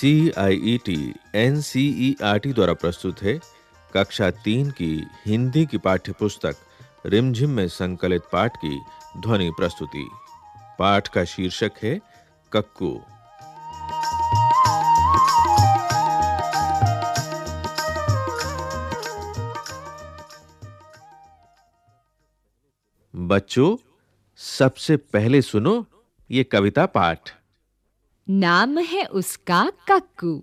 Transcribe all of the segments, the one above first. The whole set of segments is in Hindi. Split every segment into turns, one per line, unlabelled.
C I E T N C E R T द्वारा प्रस्तुत है कक्षा तीन की हिंदी की पाठ्य पुस्तक रिमझिम में संकलित पाठ की ध्वनि प्रस्तुति। पाठ का शीर्षक है कक्कू। बच्चों, सबसे पहले सुनो ये कविता पाठ।
नाम है उसका कक्कू।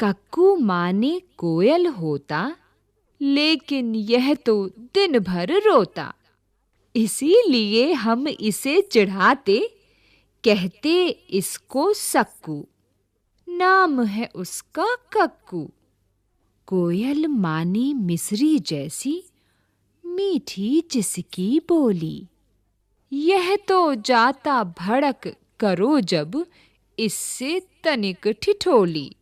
कक्कू माने कोयल होता, लेकिन यह तो दिन भर रोता। इसीलिए हम इसे चढ़ाते, कहते इसको सक्कू। नाम है उसका कक्कू। कोयल माने मिसरी जैसी, मीठी जिसकी बोली। यह तो जाता भड़क करो जब इससे तनिक ठिठोली।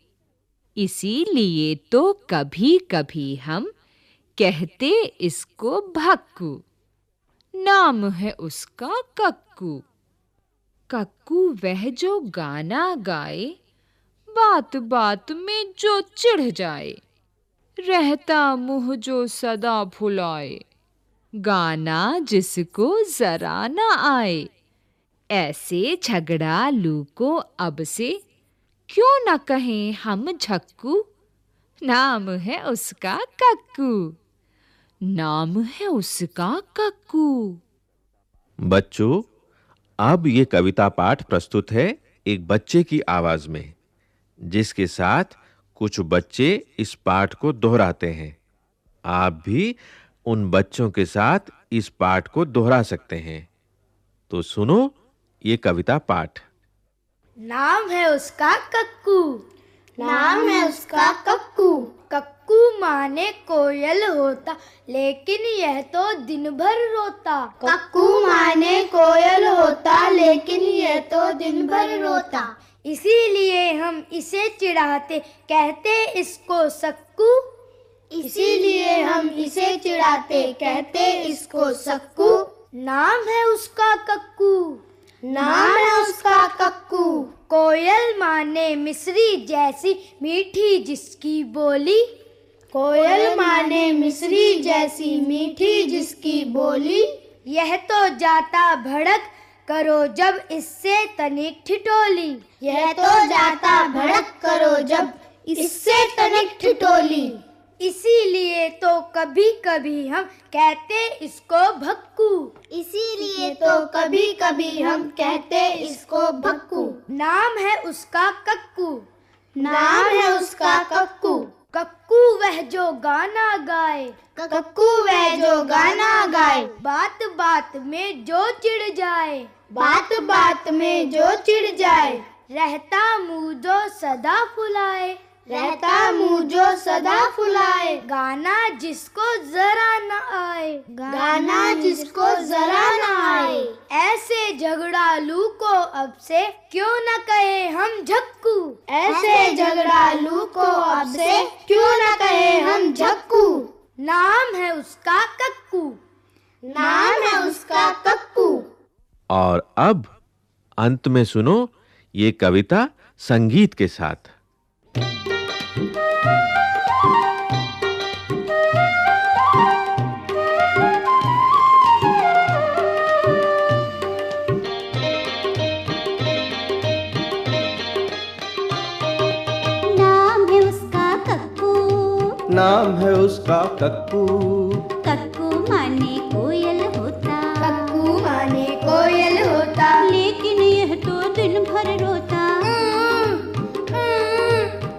इसीलिए तो कभी-कभी हम कहते इसको भक्कू। नाम है उसका कक्कू। कक्कू वह जो गाना गाए, बात-बात में जो चिढ़ जाए, रहता मुँह जो सदा भुलाए। गाना जिसको जरा ना आए। ऐसे झगड़ा लू को अब से क्यों न कहें हम झक्कू? नाम है उसका कक्कू। नाम है उसका कक्कू।
बच्चों, अब ये कविता पाठ प्रस्तुत है एक बच्चे की आवाज़ में, जिसके साथ कुछ बच्चे इस पाठ को दोहराते हैं। आप भी उन बच्चों के साथ इस पाठ को दोहरा सकते हैं। तो सुनो ये कविता पाठ।
नाम है उसका कक्कू। नाम है उसका कक्कू। कक्कू माने कोयल होता लेकिन यह तो दिन भर रोता।
कक्कू माने कोयल होता लेकिन यह तो दिन भर रोता।
इसीलिए हम इसे चिढ़ाते कहते इसको सक्कू।
इसीलिए हम इसे चिढ़ाते कहते इसको सक्कू।
नाम है उसका कक्कू।
नाम है उसका कक्कू।
कोयल माने मिस्री जैसी मीठी जिसकी बोली।
कोयल माने मिस्री जैसी मीठी जिसकी बोली।
यह तो जाता भड़क करो जब इससे तनिक ठिठोली।
यह तो जाता भड़क करो जब इससे तनिक ठिठोली।
इसीलिए तो कभी-कभी हम कहते इसको भक्कू।
इसीलिए तो कभी-कभी हम कहते इसको भक्कू।
नाम है उसका कक्कू।
नाम है उसका कक्कू।
कक्कू वह जो गाना गाए।
कक्कू वह जो गाना गाए।
बात बात में जो चिढ़ जाए।
बात बात में जो चिढ़ जाए।
रहता मुँह जो सदा फुलाए।
रहता मुँह जो सदा फुलाए।
गाना जिसको जरा न आए।
गाना जिसको जरा न आए।
ऐसे झगड़ालू को अब से क्यों न कहे हम झक्कू?
ऐसे झगड़ालू को अब से क्यों न कहे हम झक्कू?
नाम है उसका कक्कू।
नाम है उसका कक्कू।
और अब अंत में सुनो ये कविता संगीत के साथ।
नाम है उसका कक्कू।
कक्कू माने कोयल होता।
कक्कू माने कोयल होता।
लेकिन यह तो दिन भर रोता।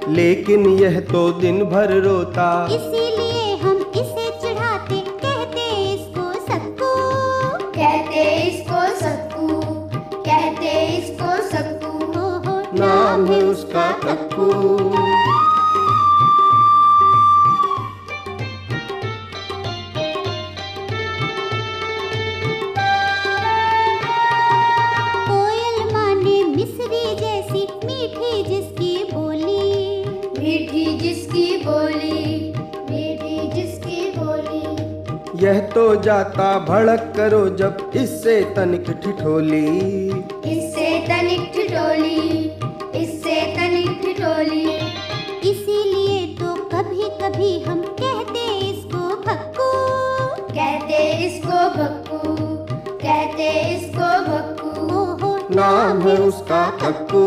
लेकिन यह तो दिन भर रोता।
इसीलिए हम इसे चढ़ाते कहते इसको सक्कू
कहते इसको सक्कू कहते इसको सक्कू
हो हो
नाम है उसका कक्कू।
बोली
जिसकी बोली।
यह तो जाता भड़क करो जब इससे तनिक ठिठोली।
इससे तनिक ठिठोली इससे तनिक ठिठोली।
इसीलिए तो कभी कभी हम कहते इसको भक्कू।
कहते इसको भक्कू कहते इसको भक्कू।
नाम है उसका भक्कू।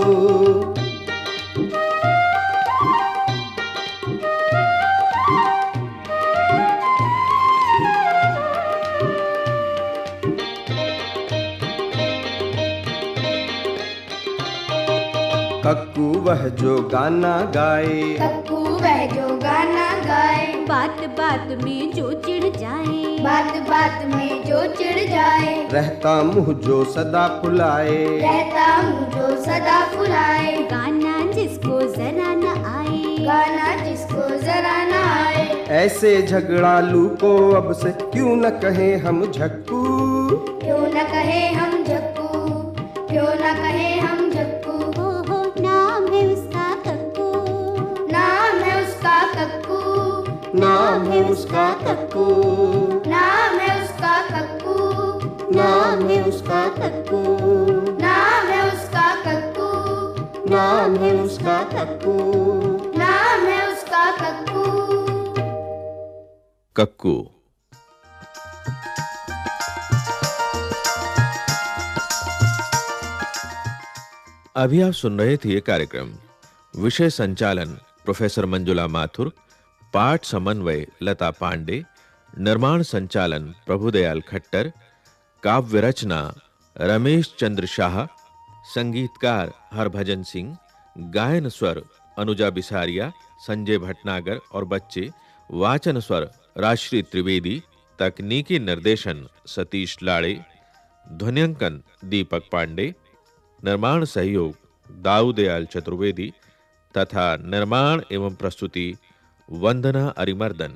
कक्कू वह जो गाना गाए।
कक्कू वह जो गाना गाए।
बात बात में जो चिढ़ जाए।
बात बात में जो चिढ़ जाए।
रहता मुँह जो सदा फुलाए।
रहता मुँह जो सदा फुलाए।
गाना जिसको जरा न आए।
गाना जिसको जरा ना आए।
ऐसे झगड़ालू को अब से क्यों न कहे हम झक्कू?
क्यों
नाम है उसका कक्कू।
नाम है उसका कक्कू।
नाम है उसका कक्कू।
नाम है उसका कक्कू।
नाम है उसका कक्कू।
नाम है उसका कक्कू।
कक्कू।
अभी आप सुन रहे थे कार्यक्रम। विषय संचालन प्रोफेसर मंजुला माथुर पाठ समन्वय, लता पांडे, निर्माण संचालन, प्रभुदयाल खट्टर काव्य रचना रमेश चंद्र शाह, संगीतकार हरभजन सिंह, गायन स्वर अनुजा बिसारिया, संजय भटनागर और बच्चे, वाचन स्वर राश्री त्रिवेदी, तकनीकी निर्देशन सतीश लाड़े ध्वनिंकन दीपक पांडे, निर्माण सहयोग दाऊदयाल चतुर्वेदी तथा निर्माण एवं प्रस्तुति वंदना अरिमर्दन।